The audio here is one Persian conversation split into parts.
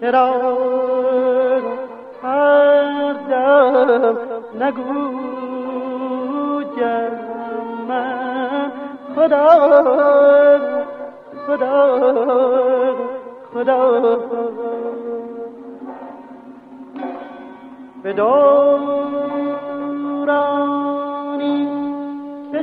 چرا هر دم نگو من؟ خدا خدا خدا. به دورانی که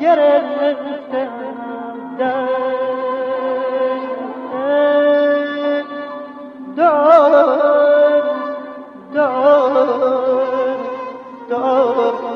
دار دار دار.